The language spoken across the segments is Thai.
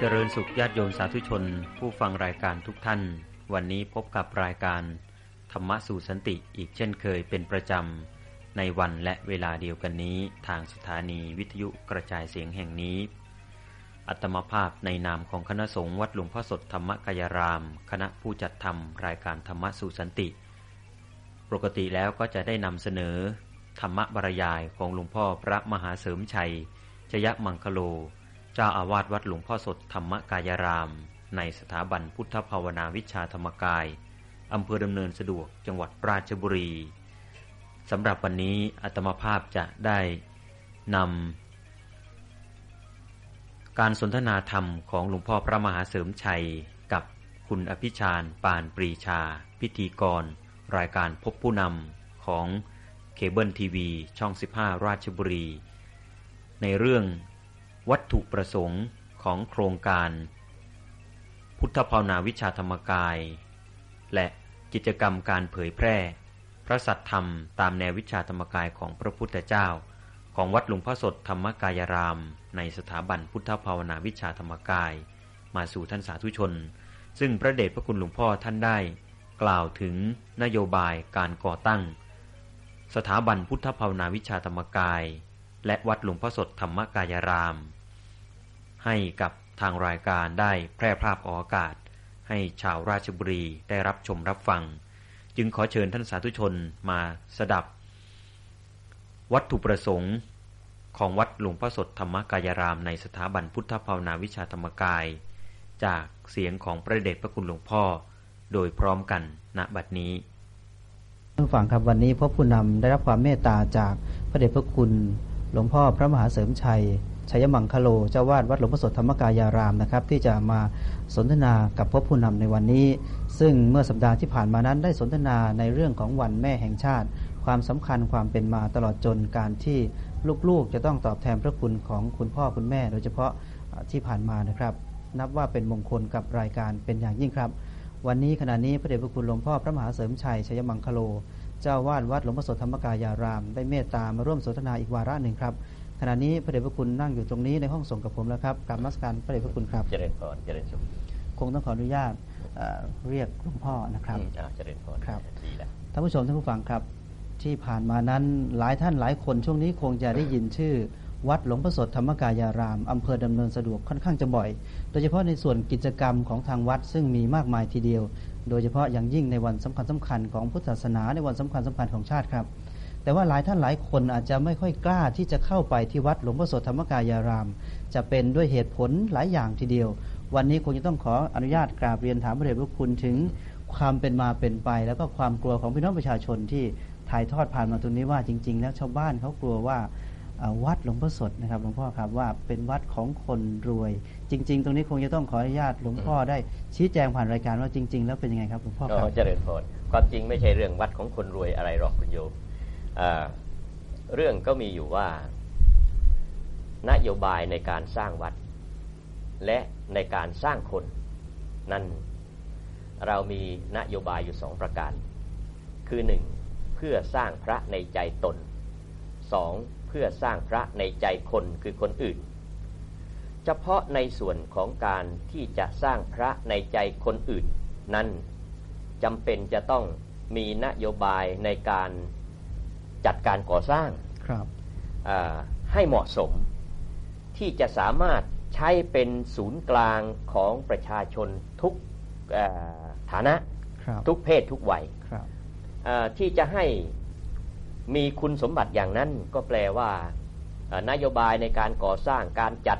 เจริญสุขญาติโยมสาธุชน ผู้ฟังรายการทุกท่าน วันนี้พบกับรายการ ธรรมะสู่สันติอีกเช่นเคยเป็นประจำ ในวันและเวลาเดียวกันนี้ทางสถานีวิทยุกระจายเสียงแห่งนี้ อัตมภาพในนามของคณะสงฆ์วัดหลวงพ่อสดธรรมกายราม คณะผู้จัดทำรายการธรรมะสู่สันติ ปกติแล้วก็จะได้นำเสนอ ธรรมบรรยายของหลวงพ่อพระมหาเสริมชัยชยมังคโล เจ้าอาวาสวัดหลวงพ่อสดธรรมกายราม ในสถาบันพุทธภาวนาวิชาธรรมกายอำเภอดำเนินสะดวกจังหวัดราชบุรีสำหรับวันนี้อัตมภาพจะได้นำการสนทนาธรรมของหลวงพ่อพระมหาเสริมชัย กับคุณอภิชาญปานปรีชา พิธีกร รายการพบผู้นำของเคเบิลทีวีช่อง 15 ราชบุรี ในเรื่อง วัตถุประสงค์ของโครงการ พุทธภาวนาวิชาธรรมกาย และกิจกรรมการเผยแพร่ พระสัทธรรมตามแนววิชาธรรมกายของพระพุทธเจ้า ของวัดหลวงพ่อสดธรรมกายราม ในสถาบันพุทธภาวนาวิชาธรรมกาย มาสู่ท่านสาธุชน ซึ่งพระเดชพระคุณหลวงพ่อท่านได้ กล่าวถึงนโยบายการก่อตั้ง สถาบันพุทธภาวนาวิชาธรรมกาย และวัดหลวงพ่อสดธรรมกายราม ให้กับทางรายการได้แพร่ภาพออกอากาศ ให้ชาวราชบุรีได้รับชมรับฟัง จึงขอเชิญท่านสาธุชนมาสดับ วัตถุประสงค์ของวัดหลวงพ่อสดธรรมกายรามในสถาบันพุทธภาวนาวิชาธรรมกาย จากเสียงของพระเดชพระคุณหลวงพ่อ โดยพร้อมกันณบัดนี้ท่านฟังครับวันนี้พระผู้นำได้รับความเมตตาจากพระเดชพระคุณหลวงพ่อพระมหาเสริมชัย ชัยมังคโลเจ้าวาดวัดหลวงพ่อสดธรรมกายารามนะครับ ที่จะมาสนทนากับพระผู้นำในวันนี้ ซึ่งเมื่อสัปดาห์ที่ผ่านมานั้นได้สนทนาในเรื่องของวันแม่แห่งชาติ ความสำคัญความเป็นมาตลอดจนการที่ลูกๆ จะต้องตอบแทนพระคุณของคุณพ่อคุณแม่ โดยเฉพาะที่ผ่านมานะครับ นับว่าเป็นมงคลกับรายการเป็นอย่างยิ่งครับ วันนี้ขณะนี้พระเดชพระคุณหลวงพ่อพระมหาเสริมชัยชัยมังคโล เจ้าวาดวัดหลวงพ่อสดธรรมกายาราม ได้เมตตามาร่วมสนทนาอีกวาระหนึ่งครับ ขณะนี้พระเดชพระคุณนั่งอยู่ตรงนี้ในห้องส่งกับผมแล้วครับกราบนมัสการพระเดชพระคุณครับเจริญพรเจริญสุขคงต้องขออนุญาตเอ่อเรียกหลวงพ่อนะครับอืมอ่าเจริญพรครับดีแล้วท่านผู้ชมท่านผู้ฟังครับ ที่ผ่านมานั้นหลายท่านหลายคนช่วงนี้คงจะได้ยินชื่อ วัดหลวงพ่อสดธรรมกายารามอำเภอดำเนินสะดวกค่อนข้างจะบ่อย โดยเฉพาะในส่วนกิจกรรมของทางวัดซึ่งมีมากมายทีเดียว โดยเฉพาะอย่างยิ่งในวันสำคัญสำคัญของพุทธศาสนาในวันสำคัญสำคัญของชาติครับ แต่ว่าหลายท่านหลายคนอาจจะไม่ค่อยกล้าที่จะเข้าไปที่วัดหลวงพ่อโสธธรรมกายาราม จะเป็นด้วยเหตุผลหลายอย่างทีเดียว วันนี้คงจะต้องขออนุญาตกราบเรียนถามพระเดชพระคุณถึงความเป็นมาเป็นไป แล้วก็ความกลัวของพี่น้องประชาชนที่ถ่ายทอดผ่านมาตรงนี้ว่าจริง ๆ แล้วชาวบ้านเขากลัวว่าวัดหลวงพ่อสดนะครับหลวงพ่อครับว่าเป็นวัดของคนรวย จริง ๆ ตรงนี้คงจะต้องขออนุญาตหลวงพ่อได้ชี้แจงผ่านรายการว่าจริง ๆ แล้วเป็นยังไงครับหลวงพ่อครับเจริญพรความจริงไม่ใช่เรื่องวัดของคนรวยอะไรหรอกคุณโยม เรื่องก็มีอยู่ว่า นโยบายในการสร้างวัด และในการสร้างคน นั้นเรามีนโยบายอยู่สองประการ คือหนึ่งเพื่อสร้างพระในใจตนสองเพื่อสร้างพระในใจคนคือคนอื่น เฉพาะในส่วนของการที่จะสร้างพระในใจคนอื่น นั้นจำเป็นจะต้องมีนโยบายในการ จัดการก่อสร้างครับอ่าให้เหมาะสมที่จะสามารถใช้เป็นศูนย์กลางของประชาชนทุกเอ่อฐานะครับทุกเพศทุกวัยครับอ่าที่จะให้มีคุณสมบัติอย่างนั้นก็แปลว่าเอ่อนโยบายในการก่อสร้างการจัด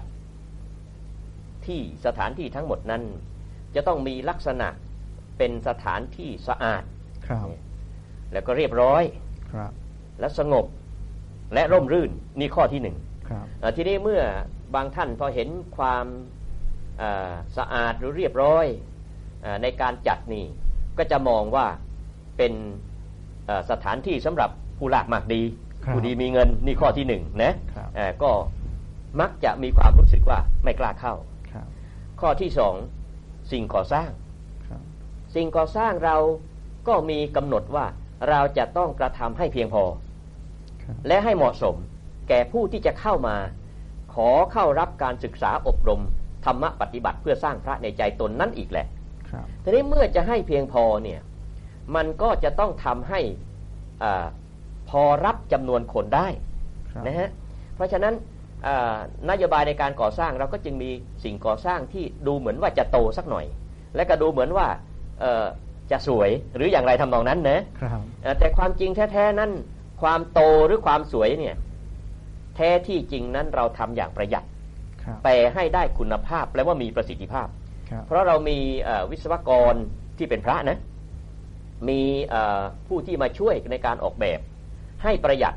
ที่สถานที่ทั้งหมดนั้น จะต้องมีลักษณะเป็นสถานที่สะอาดครับแล้วก็เรียบร้อยครับ และสงบและร่มรื่นนี่ข้อที่หนึ่งครับเอ่อทีนี้เมื่อบางท่านพอเห็นความเอ่อสะอาดหรือเรียบร้อยเออในการจัดนี่ก็จะมองว่าเป็นเอ่อสถานที่สำหรับผู้ลากมากดีครับผู้ดีมีเงินนี่ข้อที่หนึ่งนะครับเอ่อก็มักจะมีความรู้สึกว่าไม่กล้าเข้าครับข้อที่สองสิ่งก่อสร้างครับสิ่งก่อสร้างเราก็มีกำหนดว่าเราจะต้องกระทำให้เพียงพอครับ และให้เหมาะสมแก่ผู้ที่จะเข้ามา ขอเข้ารับการศึกษาอบรมธรรมะปฏิบัติเพื่อสร้างพระในใจตนนั่นอีกแหละครับทีนี้เมื่อจะให้เพียงพอเนี่ยมันก็จะต้องทำให้อาพอรับจำนวนคนได้ครับนะฮะเพราะฉะนั้นอ่านโยบายในการก่อสร้างเราก็จึงมีสิ่งก่อสร้างที่ดูเหมือนว่าจะโตสักหน่อย และก็ดูเหมือนว่าเอ่อจะสวยหรืออย่างไรทำนองนั้นนะครับเอ่อแต่ความจริงแท้ๆนั้น ความโตหรือความสวยเนี่ย แท้ที่จริงนั้นเราทำอย่างประหยัดครับแต่ให้ได้คุณภาพแปลว่ามีประสิทธิภาพครับเพราะเรามีเอ่อวิศวกรที่เป็นพระนะ มีเอ่อผู้ที่มาช่วยในการออกแบบ ให้ประหยัด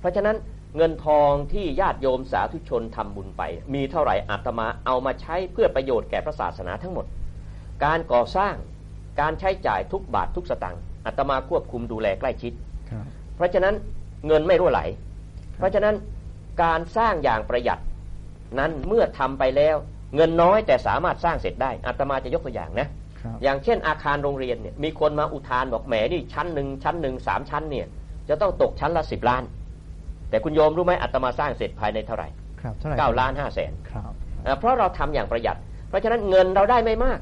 เพราะฉะนั้นเงินทองที่ญาติโยมสาธุชนทำบุญไป มีเท่าไหร่อาตมาเอามาใช้เพื่อประโยชน์แก่พระศาสนาทั้งหมด การก่อสร้างการใช้จ่ายทุกบาททุกสตางค์อาตมาควบคุมดูแลใกล้ชิดครับ เพราะฉะนั้นเงินไม่รั่วไหล เพราะฉะนั้นการสร้างอย่างประหยัดนั้นเมื่อทำไปแล้ว เงินน้อยแต่สามารถสร้างเสร็จได้อาตมาจะยกตัวอย่างนะครับอย่างเช่นอาคารโรงเรียนเนี่ยมีคนมาอุทานบอกแหมนี่ชั้นหนึ่งชั้นหนึ่งสามชั้นเนี่ยจะต้องตกชั้นละสิบล้าน แต่คุณโยมรู้ไหมอาตมาสร้างเสร็จภายในเท่าไหร่ครับเท่าไหร่เก้าล้านห้าแสนครับเอ่อเพราะเราทำอย่างประหยัด เพราะฉะนั้นเงินเราได้ไม่มาก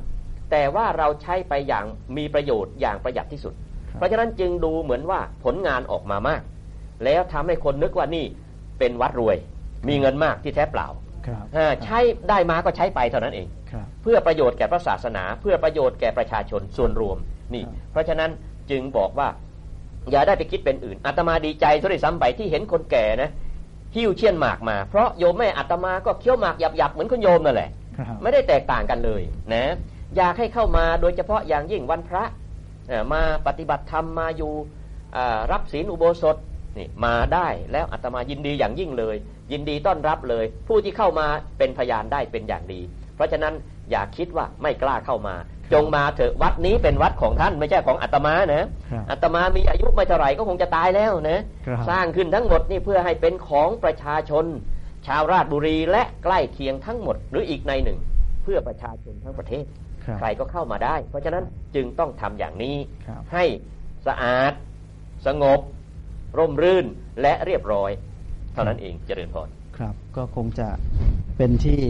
แต่ว่าเราใช้ไปอย่างมีประโยชน์อย่างประหยัดที่สุดครับ เพราะฉะนั้นจึงดูเหมือนว่าผลงานออกมามาก แล้วทำให้คนนึกว่านี่เป็นวัดรวย มีเงินมากที่แท้เปล่าครับเอ่อใช้ได้มาก็ใช้ไปเท่านั้นเองครับเพื่อประโยชน์แก่พระศาสนา เพื่อประโยชน์แก่ประชาชนส่วนรวมนี่ครับเพราะฉะนั้นจึงบอกว่า อย่าได้ไปคิดเป็นอื่นอาตมาดีใจซะด้วยซ้ำไปที่เห็นคนแก่นะหิ้วเชี่ยนหมากมา เพราะโยมแม่อาตมาก็เคี้ยวหมากหยับๆเหมือนคุณโยมนั่นแหละครับไม่ได้แตกต่างกันเลยนะ อยากให้เข้ามาโดยเฉพาะอย่างยิ่งวันพระเอ่อ มาปฏิบัติธรรมมาอยู่อ่ารับศีลอุโบสถนี่มาได้แล้วอาตมายินดีอย่างยิ่งเลย ยินดีต้อนรับเลย ผู้ที่เข้ามาเป็นพยานได้เป็นอย่างดี เพราะฉะนั้นอย่าคิดว่าไม่กล้าเข้ามา จงมาเถอะวัดนี้เป็นวัดของท่านไม่ใช่ของอาตมานะครับอาตมามีอายุไม่เท่าไหร่ก็คงจะตายแล้วนะครับสร้างขึ้นทั้งหมดนี่เพื่อให้เป็นของประชาชน ชาวราชบุรีและใกล้เคียงทั้งหมดหรืออีกในหนึ่ง เพื่อประชาชนทั้งประเทศครับ ใครก็เข้ามาได้ เพราะฉะนั้นจึงต้องทำอย่างนี้ครับให้สะอาด สงบ ร่มรื่นและเรียบร้อยเท่านั้นเองเจริญพรครับ ก็คงจะเป็นที่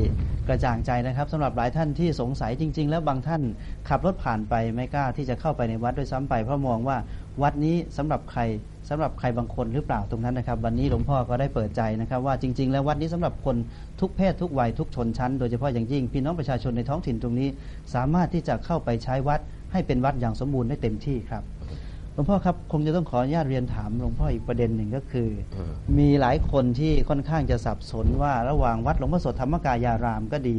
กระจ่างใจนะครับสำหรับหลายท่านที่สงสัยจริง ๆ แล้วบางท่านขับรถผ่านไปไม่กล้าที่จะเข้าไปในวัดด้วยซ้ำไป เพราะมองว่าวัดนี้สำหรับใครสำหรับใครบางคนหรือเปล่าตรงนั้นนะครับ วันนี้หลวงพ่อก็ได้เปิดใจนะครับ ว่าจริง ๆ แล้ววัดนี้สำหรับคนทุกเพศทุกวัยทุกชนชั้น โดยเฉพาะอย่างยิ่งพี่น้องประชาชนในท้องถิ่นตรงนี้ สามารถที่จะเข้าไปใช้วัดให้เป็นวัดอย่างสมบูรณ์ได้เต็มที่ครับ ลวงพ่อครับคงจะต้องขออนุญาตเรียนถามหลวงพ่ออีกประเด็นหนึ่งก็คืออืมมีหลายคนที่ค่อนข้างจะสับสนว่าระหว่างวัดหลวงพ่อโสธธรรมกายารามก็ดี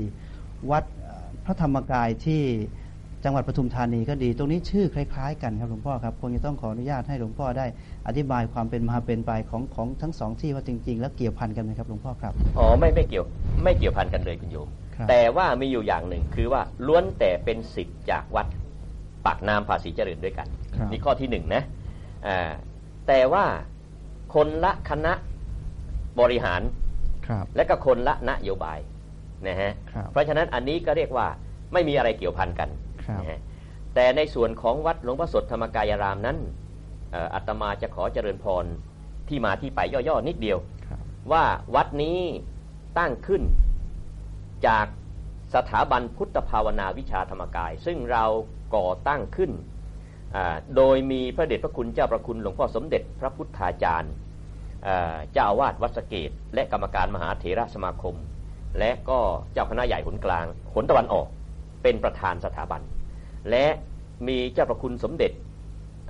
วัดเอ่อพระธรรมกายที่จังหวัดปทุมธานีก็ดี ตรงนี้ชื่อคล้ายๆ กันครับหลวงพ่อครับคงจะต้องขออนุญาตให้หลวงพ่อได้ อธิบายความเป็นมาเป็นไปของของทั้งสองที่ว่าจริง ๆ แล้วเกี่ยวพันกันไหมครับหลวงพ่อครับอ๋อไม่ไม่เกี่ยวไม่เกี่ยวพันกันเลยคุณโยมครับแต่ว่ามีอยู่อย่างหนึ่งคือว่าล้วนแต่เป็นสิทธิ์จากวัด ปากน้ำภาษีเจริญด้วยกันครับนี่ข้อที่หนึ่งนะอ่าแต่ว่าคนละคณะบริหารครับและก็คนละนโยบายนะฮะครับเพราะฉะนั้นอันนี้ก็เรียกว่าไม่มีอะไรเกี่ยวพันกันครับนะฮะแต่ในส่วนของวัดหลวงพ่อสดธรรมกายรามนั้นเอ่ออาตมาจะขอเจริญพรที่มาที่ไปย่อๆนิดเดียวครับว่าวัดนี้ตั้งขึ้นจากสถาบันพุทธภาวนาวิชาธรรมกาย ซึ่งเรา ก่อตั้งขึ้นอ่าโดยมีพระเดชพระคุณเจ้าประคุณหลวงพ่อสมเด็จพระพุทธาจารย์อ่าเจ้าอาวาสวัดสะเกต และกรรมการมหาเถระสมาคม และก็เจ้าคณะใหญ่หนกลางหนตะวันออก เป็นประธานสถาบัน และมีเจ้าประคุณสมเด็จ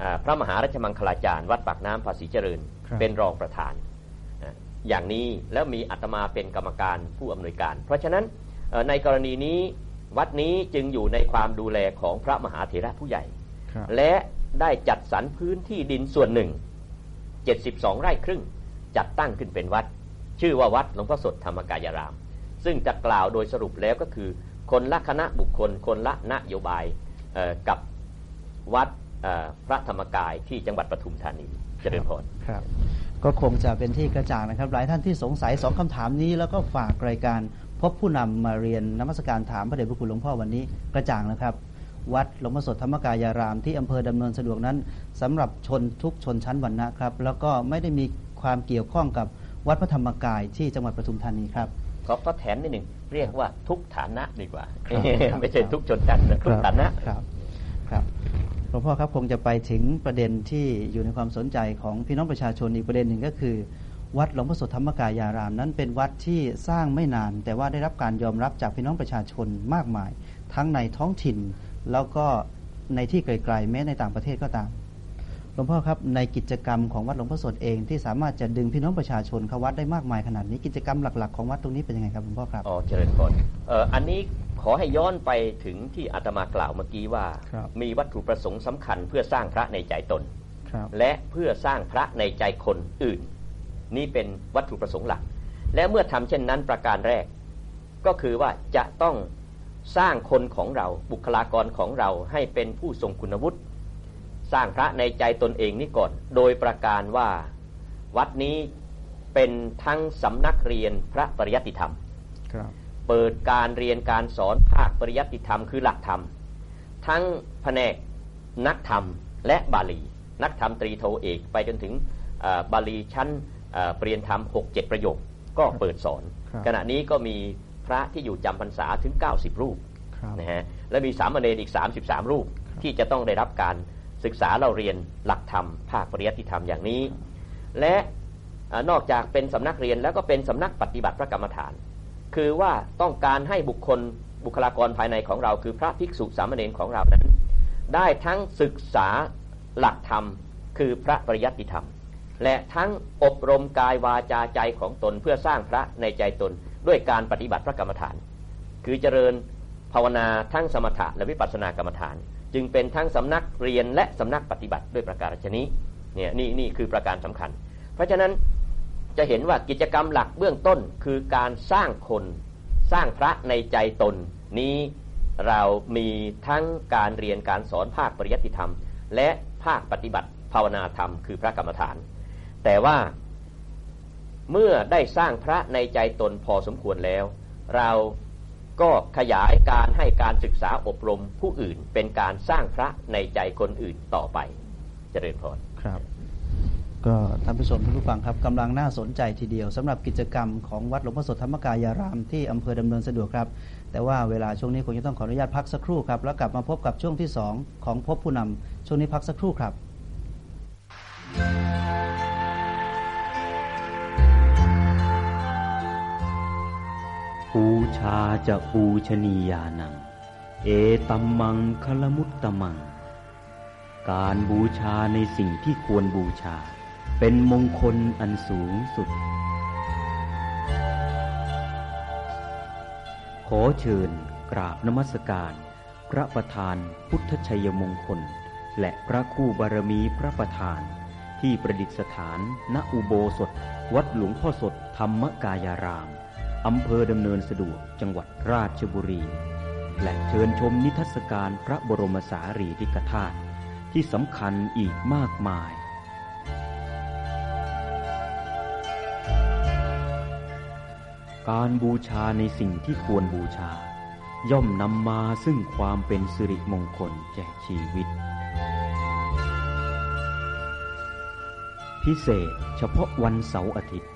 อ่าพระมหารัชมังคลาจารย์วัดปากน้ำภาษีเจริญครับเป็นรองประธานนะอย่างนี้แล้วมีอาตมาเป็นกรรมการผู้อำนวยการ เพราะฉะนั้นเอ่อในกรณีนี้ วัดนี้จึงอยู่ในความดูแลของพระมหาเถระผู้ใหญ่ครับและได้จัดสรรพื้นที่ดินส่วนหนึ่ง 72 ไร่ครึ่ง จัดตั้งขึ้นเป็นวัด ชื่อว่าวัดหลวงพ่อสดธรรมกายราม ซึ่งจะกล่าวโดยสรุปแล้วก็คือ คนละคณะบุคคล คนละนโยบายเอ่อกับวัดเอ่อพระธรรมกายที่จังหวัดปทุมธานีเจริญพรครับก็คงจะเป็นที่กระจ่างนะครับ หลายท่านที่สงสัยสองคำถามนี้แล้วก็ฝากรายการ พบผู้นำมาเรียนนมัสการถามพระเดชพระคุณหลวงพ่อวันนี้กระจ่างนะครับ วัดหลวงพ่อสดธรรมกายารามที่อำเภอดำเนินสะดวกนั้นสำหรับชนทุกชนชั้นวรรณะครับ แล้วก็ไม่ได้มีความเกี่ยวข้องกับวัดพระธรรมกายที่จังหวัดปทุมธานีครับขอขอแถมนิดหนึ่งเรียกว่าทุกฐานะดีกว่าครับครับไม่ใช่ทุกชนชั้นนะทุกฐานะครับครับหลวงพ่อครับคงจะไปถึงประเด็นที่อยู่ในความสนใจของพี่น้องประชาชนอีกประเด็นหนึ่งก็คือ วัดหลวงพ่อโสธรรมกายาราม นั้นเป็นวัดที่สร้างไม่นาน แต่ว่าได้รับการยอมรับจากพี่น้องประชาชนมากมาย ทั้งในท้องถิ่น แล้วก็ในที่ไกลๆแม้ในต่างประเทศก็ตามหลวงพ่อครับในกิจกรรมของวัดหลวงพ่อโสธเองที่สามารถจะดึงพี่น้องประชาชนเข้าวัดได้มากมายขนาดนี้กิจกรรมหลักๆของวัดตรงนี้เป็นยังไงครับหลวงพ่อครับอ๋อเจริญพรเอ่ออันนี้ขอให้ย้อนไปถึงที่อาตมากล่าวเมื่อกี้ว่าครับมีวัตถุประสงค์สำคัญเพื่อสร้างพระในใจตนครับและเพื่อสร้างพระในใจคนอื่น นี่เป็นวัตถุประสงค์หลัก และเมื่อทำเช่นนั้นประการแรก ก็คือว่าจะต้องสร้างคนของเราบุคลากรของเราให้เป็นผู้ทรงคุณวุฒิสร้างพระในใจตนเองนี่ก่อน โดยประการว่า วัดนี้เป็นทั้งสำนักเรียนพระปริยัติธรรมครับเปิดการเรียนการสอนภาคปริยัติธรรมคือหลักธรรม ทั้งแผนกนักธรรมและบาลี นักธรรมตรีโทเอก ไปจนถึงเอ่อบาลีชั้น เอ่อเปลี่ยนธรรม6 7ประโยคก็เปิดสอนครับขณะนี้ก็มีพระที่อยู่จำพรรษาถึง 90 รูปครับนะฮะและมีสามเณรอีก 33 รูปที่จะต้องได้รับการศึกษาเราเรียนหลักธรรม ภาคปริยัติธรรมอย่างนี้ และเอ่อนอกจากเป็นสำนักเรียนแล้วก็เป็นสำนักปฏิบัติพระกรรมฐาน คือว่าต้องการให้บุคคลบุคลากรภายในของเราคือพระภิกษุสามเณรของเรานั้น ได้ทั้งศึกษาหลักธรรม คือพระปริยัติธรรม และทั้งอบรมกายวาจาใจของตนเพื่อสร้างพระในใจตน ด้วยการปฏิบัติพระกรรมฐาน คือเจริญภาวนาทั้งสมถะและวิปัสสนากรรมฐาน จึงเป็นทั้งสำนักเรียนและสำนักปฏิบัติด้วยประการฉนี้เนี่ยนี่นี่คือประการสำคัญ เพราะฉะนั้นจะเห็นว่ากิจกรรมหลักเบื้องต้นคือการสร้างคนสร้างพระในใจตน นี้เรามีทั้งการเรียนการสอนภาคปริยัติธรรม และภาคปฏิบัติภาวนาธรรม คือพระกรรมฐาน แต่ว่า เมื่อได้สร้างพระในใจตนพอสมควรแล้ว เราก็ขยายการให้การศึกษาอบรมผู้อื่นเป็นการสร้างพระในใจคนอื่นต่อไป เจริญพรครับ ก็ท่านผู้ชมท่านผู้ฟังครับกำลังน่าสนใจทีเดียวสำหรับกิจกรรมของวัดหลวงพ่อสธธรรมกายารามที่อำเภอดำเนินสะดวกครับ แต่ว่าเวลาช่วงนี้คงจะต้องขออนุญาตพักสักครู่ครับ แล้วกลับมาพบกับช่วงที่ 2 ของพบผู้นำช่วงนี้พักสักครู่ครับ ปูชาจะปูชนียานัง เอตัมมังคลมุตตมัง การบูชาในสิ่งที่ควรบูชา เป็นมงคลอันสูงสุด ขอเชิญกราบนมัสการ พระประธานพุทธชัยมงคล และพระคู่บารมีพระประธาน ที่ประดิษฐานณอุโบสถ วัดหลวงพ่อสดธรรมกายาราม อำเภอดำเนินสะดวกจังหวัดราชบุรี และเชิญชมนิทรรศการพระบรมสารีริกธาตุที่สำคัญอีกมากมาย การบูชาในสิ่งที่ควรบูชา ย่อมนำมาซึ่งความเป็นสิริมงคลแก่ชีวิต พิเศษเฉพาะวันเสาร์อาทิตย์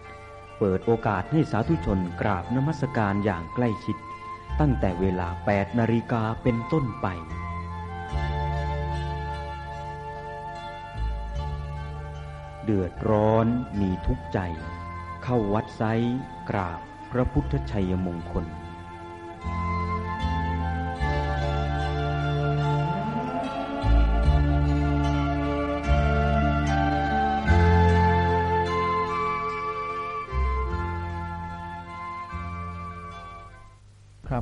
เปิดโอกาสให้สาธุชนกราบนมัสการอย่างใกล้ชิด ตั้งแต่เวลา 8 นาฬิกาเป็นต้นไป เดือดร้อนมีทุกข์ใจ เข้าวัดไซต์กราบพระพุทธชัยมงคล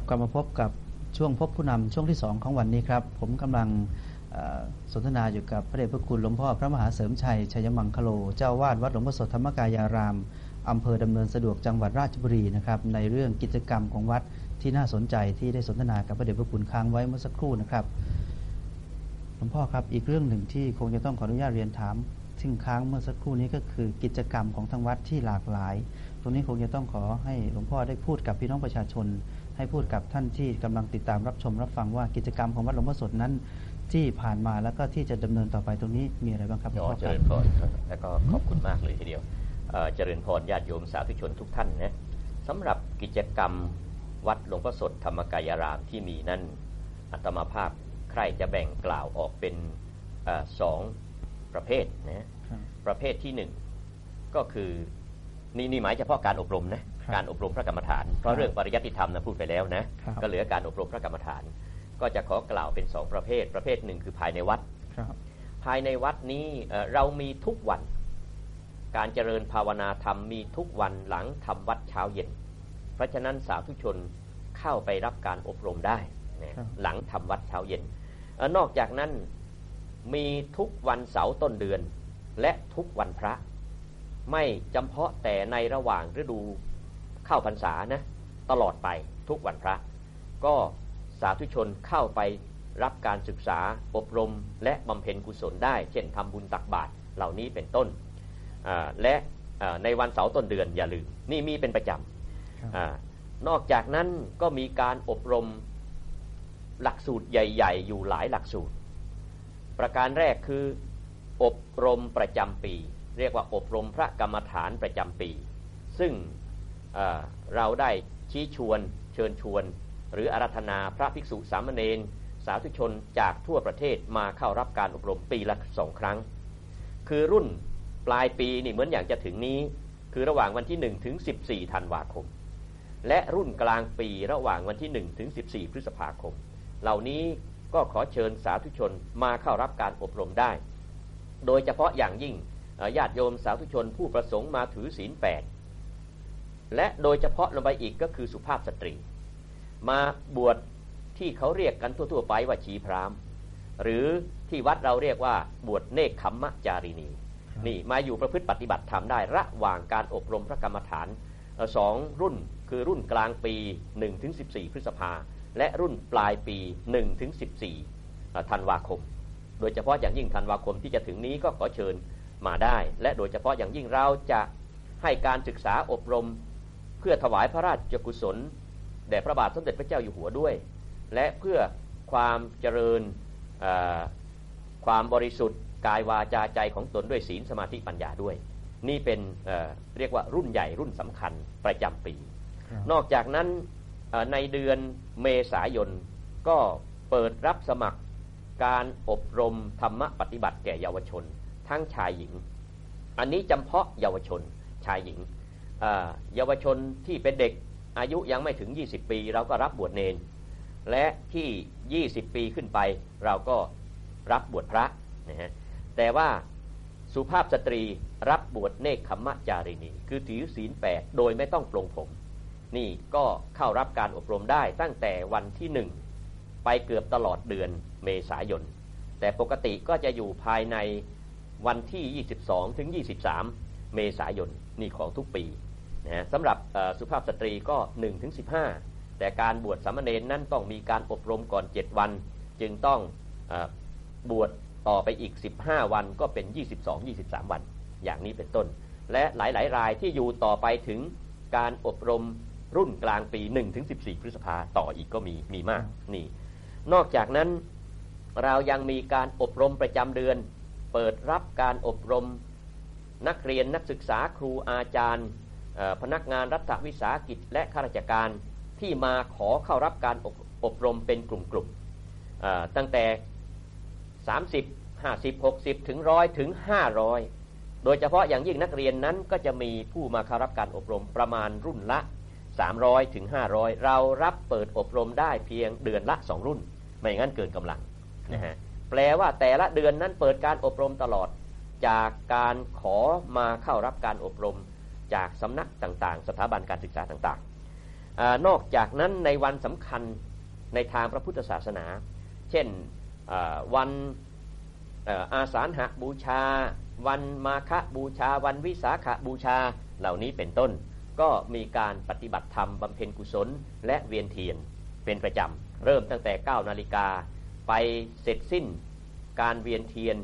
ครับกลับมาพบกับช่วงพบผู้นำช่วงที่ 2 ของวันนี้ครับ ผมกำลังสนทนาอยู่กับพระเดชพระคุณหลวงพ่อพระมหาเสริมชัยชัยมังคโล เจ้าวาดวัดหลวงพ่อสธธรรมกายารามอำเภอดำเนินสะดวกจังหวัดราชบุรีนะครับในเรื่องกิจกรรมของวัดที่น่าสนใจที่ได้สนทนากับพระเดชพระคุณค้างไว้เมื่อสักครู่นะครับหลวงพ่อครับอีกเรื่องหนึ่งที่คงจะต้องขออนุญาตเรียนถามซึ่งค้างเมื่อสักครู่นี้ก็คือกิจกรรมของทางวัดที่หลากหลาย ตรงนี้คงจะต้องขอให้หลวงพ่อได้พูดกับพี่น้องประชาชน ให้พูดกับท่านที่กำลังติดตามรับชมรับฟังว่ากิจกรรมของวัดหลวงพ่อสดนั้นที่ผ่านมาแล้วก็ที่จะดำเนินต่อไปตรงนี้มีอะไรบ้างครับหลวงอ๋อพ่อเจครัริบญพรครับแล้วก็ขอบคุณมากเลยทีเดียวเอ่อเจริญพรญาติโยมสาธุชนทุกท่านนะสำหรับกิจกรรมวัดหลวงพ่อสดธรรมกายรามที่มีนั่นอัตมาภาพใครจะแบ่งกล่าวออกเป็นอสองประเภทนะประเภทที่หนึ่งก็คือนี่นี่หมายเฉพาะการอบรมนะ การอบรมพระกรรมฐาน เพราะเรื่องปริยัติธรรมนะพูดไปแล้วนะ ก็เหลือการอบรมพระกรรมฐาน ก็จะขอกล่าวเป็นสองประเภท ประเภทหนึ่งคือภายในวัด ภายในวัดนี้เรามีทุกวัน การเจริญภาวนาธรรมมีทุกวันหลังทำวัดเช้าเย็น เพราะฉะนั้นสาธุชนเข้าไปรับการอบรมได้ หลังทำวัดเช้าเย็น นอกจากนั้นมีทุกวันเสาร์ต้นเดือนและทุกวันพระ ไม่จำเพาะแต่ในระหว่างฤดู เข้าพรรษานะตลอดไปทุกวันพระ ก็สาธุชนเข้าไปรับการศึกษาอบรมและบำเพ็ญกุศลได้ เช่นทำบุญตักบาตรเหล่านี้เป็นต้น และในวันเสาร์ต้นเดือนอย่าลืม นี่มีเป็นประจำ นอกจากนั้นก็มีการอบรมหลักสูตรใหญ่ ๆ อยู่หลายหลักสูตร ประการแรกคืออบรมประจำปี เรียกว่าอบรมพระกรรมฐานประจำปี ซึ่ง เราได้ชี้ชวน เชิญชวน หรืออารัธนาพระภิกษุสามเณรสาธุชนจากทั่วประเทศมาเข้ารับการอบรมปีละสองครั้ง คือรุ่นปลายปีนี่เหมือนอย่างจะถึงนี้ คือระหว่างวันที่ 1 ถึง 14 ธันวาคม และรุ่นกลางปีระหว่างวันที่ 1 ถึง 14 พฤษภาคม เหล่านี้ก็ขอเชิญสาธุชนมาเข้ารับการอบรมได้ โดยเฉพาะอย่างยิ่งญาติโยมสาธุชนผู้ประสงค์มาถือศีลแปด และโดยเฉพาะลงไปอีกก็คือสุภาพสตรี มาบวชที่เขาเรียกกันทั่ว ๆ ไปว่าชีพรามหรือที่วัดเราเรียกว่าบวชเนคขมมจารีนี นี่มาอยู่ประพฤติปฏิบัติธรรมได้ระหว่างการอบรมพระกรรมฐานสองรุ่นคือรุ่นกลางปี1ถึง14 พฤษภา และรุ่นปลายปี1ถึง14ธันวาคม โดยเฉพาะอย่างยิ่งธันวาคมที่จะถึงนี้ก็ขอเชิญมาได้ และโดยเฉพาะอย่างยิ่งเราจะให้การศึกษาอบรม เพื่อถวายพระราชกุศลแด่พระบาทสมเด็จพระเจ้าอยู่หัวด้วย และเพื่อความเจริญความบริสุทธิ์กายวาจาใจของตนด้วยศีลสมาธิปัญญาด้วย นี่เป็นเเรียกว่ารุ่นใหญ่รุ่นสำคัญประจำปี นอกจากนั้นในเดือนเมษายนก็เปิดรับสมัครการอบรมธรรมปฏิบัติแก่เยาวชน ทั้งชายหญิง อันนี้จำเพาะเยาวชนชายหญิง เยาวชนที่เป็นเด็กอายุยังไม่ถึง 20 ปี เราก็รับบวชเนน และที่ 20 ปีขึ้นไป เราก็รับบวชพระนะฮะแต่ว่าสุภาพสตรีรับบวชเนคขมะจารินี คือถือศีลแปดโดยไม่ต้องปลงผม นี่ก็เข้ารับการอบรมได้ตั้งแต่วันที่หนึ่งไปเกือบตลอดเดือนเมษายน แต่ปกติก็จะอยู่ภายในวันที่ 22 ถึง 23 เมษายน นี่ของทุกปี นะสำหรับสุภาพสตรีก็1ถึง15 แต่การบวชสามเณรนั้นต้องมีการอบรมก่อน 7 วัน จึงต้องอบวชต่อไปอีก 15 วันก็เป็น 22-23 วัน อย่างนี้เป็นต้น และหลาย ๆ รายที่อยู่ต่อไปถึงการอบรมรุ่นกลางปี1ถึง14 พฤษภาต่ออีกก็มีมีมากนี่ นอกจากนั้นเรายังมีการอบรมประจำเดือน เปิดรับการอบรม นักเรียนนักศึกษาครูอาจารย์ พนักงานรัฐวิสาหกิจและข้าราชการที่มาขอเข้ารับการอบอบรมเป็นกลุ่มๆตั้งแต่ 30 50 60 ถึงร้อยถึง 500 โดยเฉพาะอย่างยิ่งนักเรียนนั้นก็จะมีผู้มาเข้ารับการอบรมประมาณรุ่นละ 300 ถึง 500 เรารับเปิดอบรมได้เพียงเดือนละ 2 รุ่น ไม่งั้นเกินกำลังนะฮะแปลว่าแต่ละเดือนนั้นเปิดการอบรมตลอด จากการขอมาเข้ารับการอบรม จากสำนักต่างๆ สถาบันการศึกษาต่างๆอนอกจากนั้นในวันสำคัญในทางพระพุทธศาสนา เช่นวันอาสาหะบูชา วันมาฆบูชา วันวิสาขบูชาเหล่านี้เป็นต้น ก็มีการปฏิบัติธรรมบำเพ็ญกุศล และเวียนเทียนเป็นประจำ เริ่มตั้งแต่ 9 นาฬิกาไปเสร็จสิ้นการเวียนเทียน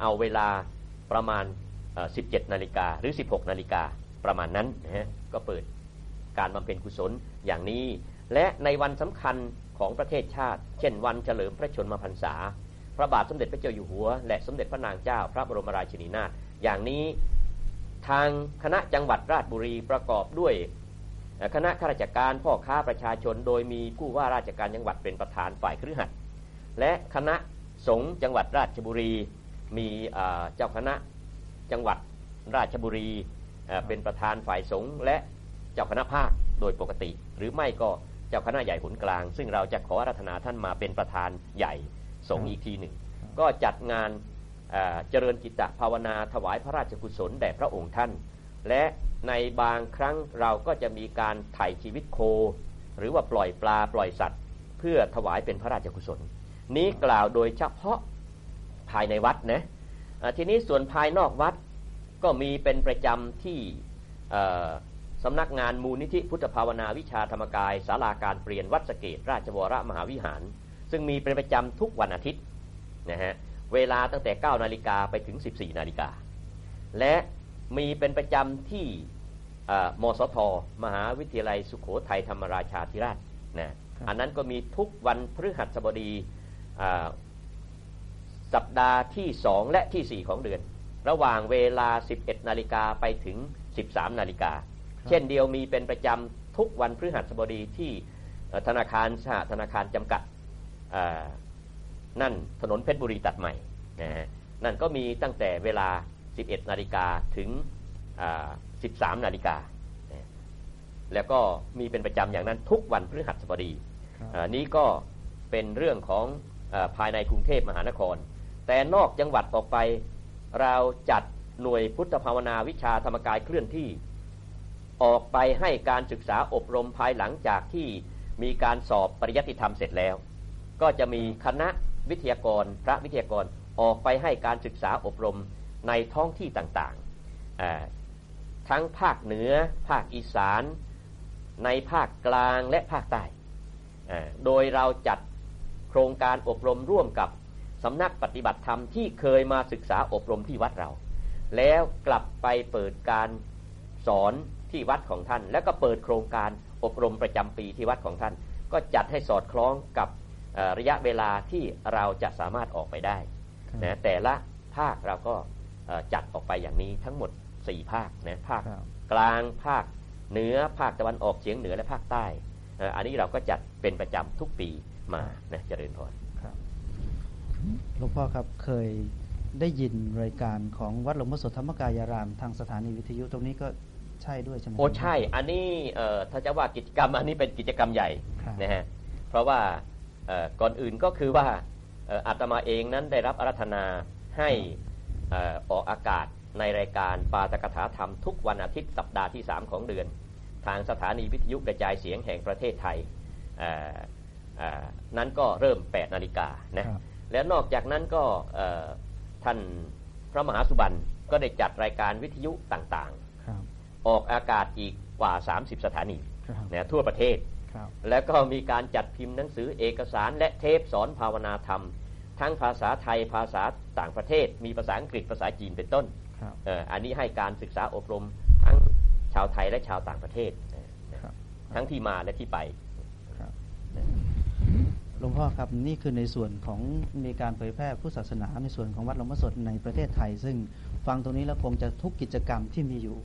เอาเวลาประมาณ 17 นาฬิกาหรือ 16 นาฬิกาประมาณนั้นนะฮะก็เปิดการบำเพ็ญกุศลอย่างนี้ และในวันสำคัญของประเทศชาติ เช่น วันเฉลิมพระชนมพรรษา พระบาทสมเด็จพระเจ้าอยู่หัว และสมเด็จพระนางเจ้าพระบรมราชินีนาถอย่างนี้ทางคณะจังหวัดราชบุรีประกอบด้วยคณะข้าราชการพ่อค้าประชาชน โดยมีผู้ว่าราชการจังหวัดเป็นประธานฝ่ายครือขัดและคณะสงฆ์จังหวัดราชบุรี มีเจ้าคณะ จังหวัดราชบุรีเป็นประธานฝ่ายสงฆ์และเจ้าคณะภาคโดยปกติ หรือไม่ก็เจ้าคณะใหญ่หุนกลาง ซึ่งเราจะขอรัตนาท่านมาเป็นประธานใหญ่สงฆ์อีกทีหนึ่ง ก็จัดงานเจริญกิจภาวนาถวายพระราชกุศลแด่พระองค์ท่าน และในบางครั้งเราก็จะมีการไถ่ชีวิตโค หรือว่าปล่อยปลาปล่อยสัตว์ เพื่อถวายเป็นพระราชกุศล นี้กล่าวโดยเฉพาะภายในวัดนะ ทีนี้ส่วนภายนอกวัดก็มีเป็นประจำที่สำนักงานมูลนิธิพุทธภาวนาวิชาธรรมกายศาลาการเปลี่ยนวัดสเกตราชวรมหาวิหาร ซึ่งมีเป็นประจำทุกวันอาทิตย์นะฮะเวลาตั้งแต่ 9 นาฬิกาไปถึง 14 นาฬิกา และมีเป็นประจำที่มสท มหาวิทยาลัยสุขโขทัยธรรมราชาธิราชนะอันนั้นก็มีทุกวันพฤหัสบดีสัป ดาห์ที่ 2 และที่ 4 ของเดือน ระหว่างเวลา 11 นาฬิกาไปถึง 13 นาฬิกา เช่นเดียวมีเป็นประจำทุกวันพฤหัสบดีที่ธนาคารสหธนาคารจำกัดนั่นถนนเพชรบุรีตัดใหม่นะฮะนั่นก็มีตั้งแต่เวลา 11 นาฬิกาถึง 13 นาฬิกา แล้วก็มีเป็นประจำอย่างนั้นทุกวันพฤหัสบดี นี้ก็เป็นเรื่องของอภายในกรุงเทพมหานคร แต่นอกจังหวัดออกไป เราจัดหน่วยพุทธภาวนาวิชาธรรมกายเคลื่อนที่ ออกไปให้การศึกษาอบรมภายหลังจากที่มีการสอบปริยัติธรรมเสร็จแล้ว ก็จะมีคณะวิทยากรพระวิทยากรออกไปให้การศึกษาอบรมในท้องที่ต่างๆ ทั้งภาคเหนือ ภาคอีสาน ในภาคกลางและภาคใต้ โดยเราจัดโครงการอบรมร่วมกับ สำนักปฏิบัติธรรมที่เคยมาศึกษาอบรมที่วัดเรา แล้วกลับไปเปิดการสอนที่วัดของท่าน แล้วก็เปิดโครงการอบรมประจำปีที่วัดของท่าน ก็จัดให้สอดคล้องกับระยะเวลาที่เราจะสามารถออกไปได้นะแต่ละภาคเราก็จัดออกไปอย่างนี้ทั้งหมด 4 ภาคนะภาคกลางภาคเหนือภาคตะวันออกเฉียงเหนือและภาคใต้ อันนี้เราก็จัดเป็นประจำทุกปีมานะเจริญพร หลวงพ่อครับเคยได้ยินรายการของวัดหลวงพ่อสดธรรมกายาราม ทางสถานีวิทยุตรงนี้ก็ใช่ด้วยใช่ไหมโอ้ใช่ อันนี้ถ้าจะว่ากิจกรรมอันนี้เป็นกิจกรรมใหญ่นะฮะเพราะว่าก่อนอื่นก็คือว่าอาตมาเองนั้นได้รับอารัธนาให้ออกอากาศในรายการปาตกถาธรรมทุกวันอาทิตย์สัปดาห์ที่ 3 ของเดือน ทางสถานีวิทยุกระจายเสียงแห่งประเทศไทยนั้นก็เริ่ม 8 นาฬิกานะ และนอกจากนั้นก็ท่านพระมหาสุบรรณก็ได้จัดรายการวิทยุต่างๆ ออกอากาศอีกกว่า 30 สถานีนะทั่วประเทศ แล้วก็มีการจัดพิมพ์หนังสือเอกสารและเทปสอนภาวนาธรรม ทั้งภาษาไทยภาษาต่างประเทศ มีภาษาอังกฤษภาษาจีนเป็นต้น อันนี้ให้การศึกษาอบรมทั้งชาวไทยและชาวต่างประเทศ ทั้งที่มาและที่ไปห ลวงพ่อครับนี่คือในส่วนของมีการเผยแพร่พุทธศาสนาในส่วนของวัดหลวงพ่อสดในประเทศไทย ซึ่งฟังตรงนี้แล้วคงจะทุกกิจกรรมที่มีอยู่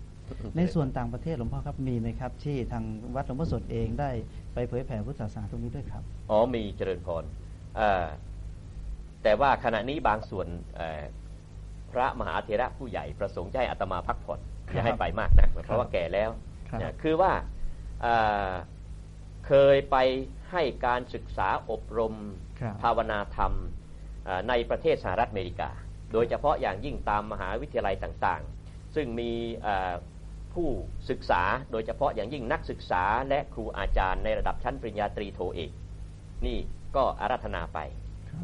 ในส่วนต่างประเทศหลวงพ่อครับมีไหมครับ ที่ทางวัดหลวงพ่อสดเองได้ไปเผยแผ่พุทธศาสนาตรงนี้ด้วยครับอ๋อมีเจริญพรแต่ว่าขณะนี้บางส่วนพระมหาเถระผู้ใหญ่ประสงค์ให้อัตมาพักผ่อนอย่าให้ไปมากนะเพราะว่าแก่แล้ว คือว่าเคยไป ให้การศึกษาอบรมภาวนาธรรมในประเทศสหรัฐอเมริกา โดยเฉพาะอย่างยิ่งตามมหาวิทยาลัยต่างๆ ซึ่งมีผู้ศึกษาโดยเฉพาะอย่างยิ่งนักศึกษาและครูอาจารย์ในระดับชั้นปริญญาตรีโทเอกนี่ก็อารัธนาไป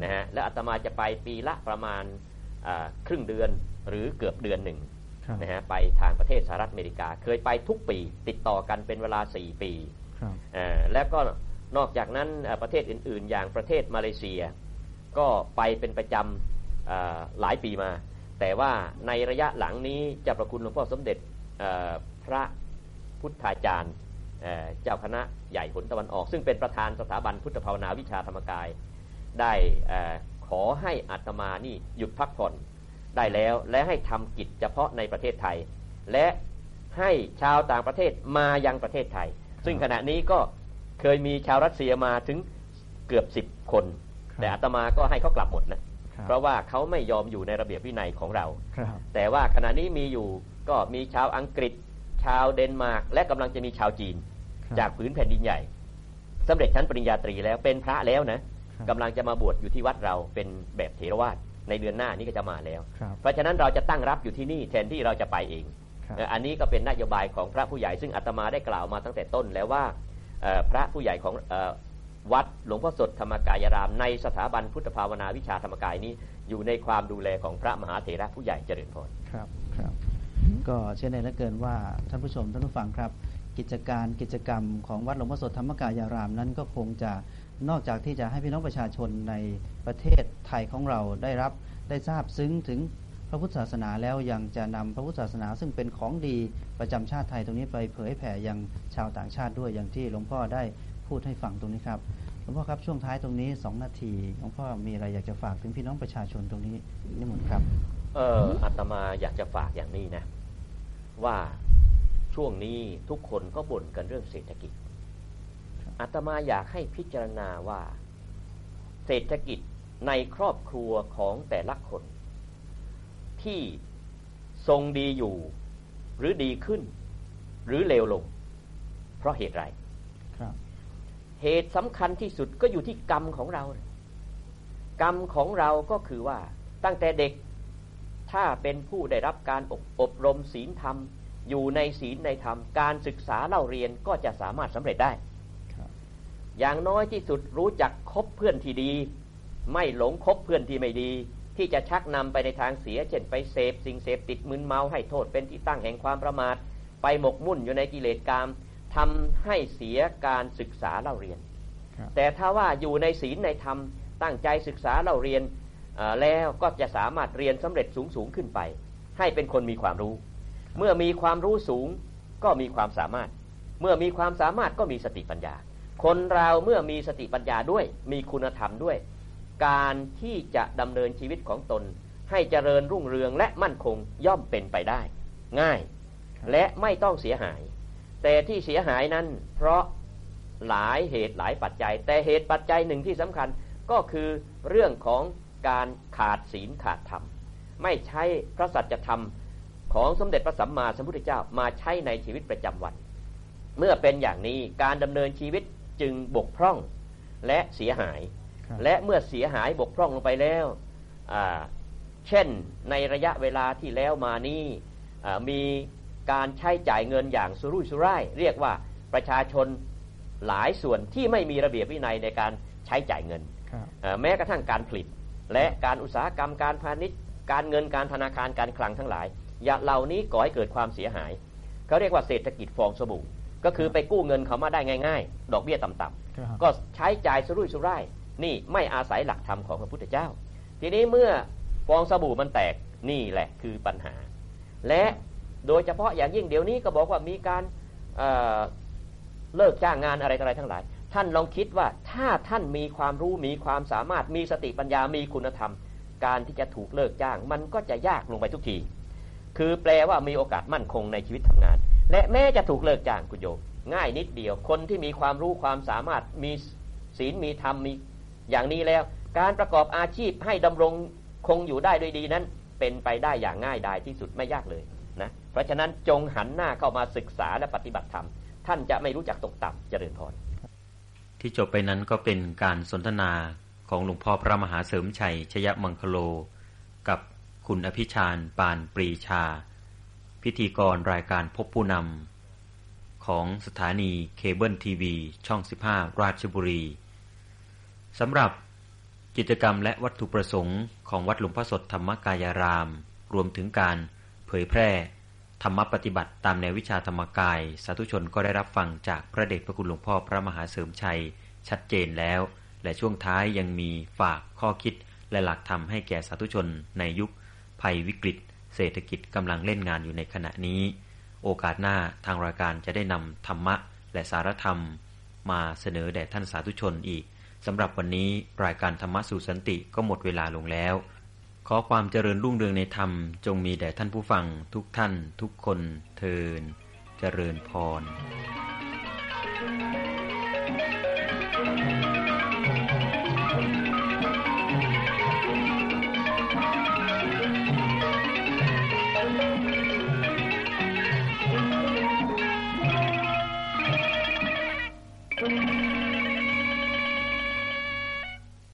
นะฮะและอาตมาจะไปปีละประมาณครึ่งเดือนหรือเกือบเดือนหนึ่งนะฮะไปทางประเทศสหรัฐอเมริกา เคยไปทุกปีติดต่อกันเป็นเวลา 4 ปีแล้วก็ นอกจากนั้นประเทศอื่น ๆ อย่างประเทศมาเลเซีย ก็ไปเป็นประจำหลายปีมา แต่ว่าในระยะหลังนี้จะประคุณหลวงพ่อสมเด็จพระพุทธาจารย์เจ้าคณะใหญ่ผลตะวันออก ซึ่งเป็นประธานสถาบันพุทธภาวนาวิชาธรรมกาย ได้ขอให้อัตมานี่หยุดพักผ่อนได้แล้วและให้ทำกิจเฉพาะในประเทศไทย และให้ชาวต่างประเทศมายังประเทศไทย ซึ่งขณะนี้ก็ เคยมีชาวรัสเซียมาถึงเกือบสิบคนครับแต่อาตมาก็ให้เขากลับหมดนะครับเพราะว่าเขาไม่ยอมอยู่ในระเบียบวินัยของเราครับแต่ว่าขณะนี้มีอยู่ก็มีชาวอังกฤษ ชาวเดนมาร์กและกำลังจะมีชาวจีนครับจากผืนแผ่นดินใหญ่สำเร็จชั้นปริญญาตรีแล้วเป็นพระแล้วนะครับกำลังจะมาบวชอยู่ที่วัดเราเป็นแบบเถรวาทในเดือนหน้านี้ก็จะมาแล้วครับเพราะฉะนั้นเราจะตั้งรับอยู่ที่นี่แทนที่เราจะไปเองครับเอ่ออันนี้ก็เป็นนโยบายของพระผู้ใหญ่ซึ่งอาตมาได้กล่าวมาตั้งแต่ต้นแล้วว่าเอ่อ พระผู้ใหญ่ของเอ่อวัดหลวงพ่อสดธรรมกายราม ในสถาบันพุทธภาวนาวิชาธรรมกายนี้อยู่ในความดูแลของพระมหาเถระผู้ใหญ่เจริญพรครับครับ ก็เชื่อแน่เหลือเกินว่าท่านผู้ชมท่านผู้ฟังครับ กิจการกิจกรรมของวัดหลวงพ่อโสธธรรมกายารามนั้นก็คงจะนอกจากที่จะให้พี่น้องประชาชนในประเทศไทยของเราได้รับได้ทราบซึ้งถึง พระพุทธศาสนาแล้วยังจะนำพระพุทธศาสนาซึ่งเป็นของดีประจำชาติไทยตรงนี้ไปเผยแผ่ยังชาวต่างชาติด้วยอย่างที่หลวงพ่อได้พูดให้ฟังตรงนี้ครับหลวงพ่อครับช่วงท้ายตรงนี้สองนาทีหลวงพ่อมีอะไรอยากจะฝากถึงพี่น้องประชาชนตรงนี้นิมนต์ครับเอออาตมาอยากจะฝากอย่างนี้นะ ว่าช่วงนี้ทุกคนก็บ่นกันเรื่องเศรษฐกิจอาตมาอยากให้พิจารณาว่า เศรษฐกิจในครอบครัวของแต่ละคน ที่ทรงดีอยู่ หรือดีขึ้น หรือเลวลง เพราะเหตุไรครับ เหตุสำคัญที่สุดก็อยู่ที่กรรมของเรา กรรมของเราก็คือว่าตั้งแต่เด็กถ้าเป็นผู้ได้รับการอบอบรมศีลธรรม อยู่ในศีลในธรรม การศึกษาเล่าเรียนก็จะสามารถสำเร็จได้ครับอย่างน้อยที่สุดรู้จักคบเพื่อนที่ดี ไม่หลงคบเพื่อนที่ไม่ดี ที่จะชักนำไปในทางเสีย เช่นไปเสพสิ่งเสพติดมึนเมาให้โทษเป็นที่ตั้งแห่งความประมาท ไปหมกมุ่นอยู่ในกิเลสกามทำให้เสียการศึกษาเล่าเรียนครับแต่ถ้าว่าอยู่ในศีลในธรรมตั้งใจศึกษาเล่าเรียนเอ่อแล้วก็จะสามารถเรียนสำเร็จสูงสูงขึ้นไป ให้เป็นคนมีความรู้ เมื่อมีความรู้สูงก็มีความสามารถ เมื่อมีความสามารถก็มีสติปัญญา คนเราเมื่อมีสติปัญญาด้วยมีคุณธรรมด้วย การที่จะดำเนินชีวิตของตน ให้เจริญรุ่งเรืองและมั่นคงย่อมเป็นไปได้ ง่าย และไม่ต้องเสียหาย แต่ที่เสียหายนั้น เพราะหลายเหตุหลายปัจจัย แต่เหตุปัจจัยหนึ่งที่สำคัญก็คือเรื่องของการขาดศีลขาดธรรม ไม่ใช้พระสัจธรรมของสมเด็จพระสัมมาสัมพุทธเจ้ามาใช้ในชีวิตประจำวัน เมื่อเป็นอย่างนี้การดำเนินชีวิตจึงบกพร่องและเสียหายครับ และเมื่อเสียหายบกพร่องลงไปแล้วอ่าเช่นในระยะเวลาที่แล้วมานี้อ่ามีการใช้จ่ายเงินอย่างสุรุ่ยสุร่าย เรียกว่าประชาชนหลายส่วนที่ไม่มีระเบียบวินัยในการใช้จ่ายเงินครับเอ่อแม้กระทั่งการผลิต และการอุตสาหกรรมการพาณิชย์ การเงินการธนาคารการคลังทั้งหลาย อย่าเหล่านี้ก่อให้เกิดความเสียหายเขาเรียกว่าเศรษฐกิจฟองสบู่ก็คือไปกู้เงินเขามาได้ง่าย ๆ ดอกเบี้ยต่ำๆครับก็ใช้จ่ายสุรุ่ยสุร่าย นี่ไม่อาศัยหลักธรรมของพระพุทธเจ้า ทีนี้เมื่อฟองสบู่มันแตกนี่แหละคือปัญหา และโดยเฉพาะอย่างยิ่งเดี๋ยวนี้ก็บอกว่ามีการเเลิกจ้างงานอะไรอะไรทั้งหลาย ท่านลองคิดว่าถ้าท่านมีความรู้มีความสามารถมีสติปัญญามีคุณธรรม การที่จะถูกเลิกจ้างมันก็จะยากลงไปทุกที คือแปลว่ามีโอกาสมั่นคงในชีวิตทำงาน และแม้จะถูกเลิกจ้างคุณโยง่ายนิดเดียวคนที่มีความรู้ความสามารถมีศีลมีธรรมมี อย่างนี้แล้ว การประกอบอาชีพให้ดำรงคงอยู่ได้ด้วยดีนั้น เป็นไปได้อย่างง่ายดายที่สุดไม่ยากเลยนะเพราะฉะนั้นจงหันหน้าเข้ามาศึกษาและปฏิบัติธรรม ท่านจะไม่รู้จักตกต่ำเจริญพรที่จบไปนั้นก็เป็นการสนทนาของหลวงพ่อพระมหาเสริมชัย ชยมังคโล กับคุณอภิชาญปานปรีชา พิธีกรรายการพบผู้นำของสถานีเคเบิลทีวี ช่อง 15 ราชบุรี สำหรับกิจกรรมและวัตถุประสงค์ของวัดหลวงพ่อสดธรรมกายาราม รวมถึงการเผยแพร่ ธรรมปฏิบัติตามแนววิชาธรรมกาย สาธุชนก็ได้รับฟังจากพระเดชพระคุณหลวงพ่อพระมหาเสริมชัย ชัดเจนแล้ว และช่วงท้ายยังมีฝากข้อคิดและหลักธรรมให้แก่สาธุชนในยุค ภัยวิกฤต เศรษฐกิจกำลังเล่นงานอยู่ในขณะนี้ โอกาสหน้าทางรายการจะได้นำธรรมะและสารธรรม มาเสนอแด่ท่านสาธุชนอีก สำหรับวันนี้รายการธรรมะสู่สันติก็หมดเวลาลงแล้ว ขอความเจริญรุ่งเรืองในธรรม จงมีแด่ท่านผู้ฟัง ทุกท่าน ทุกคนเทินเจริญพร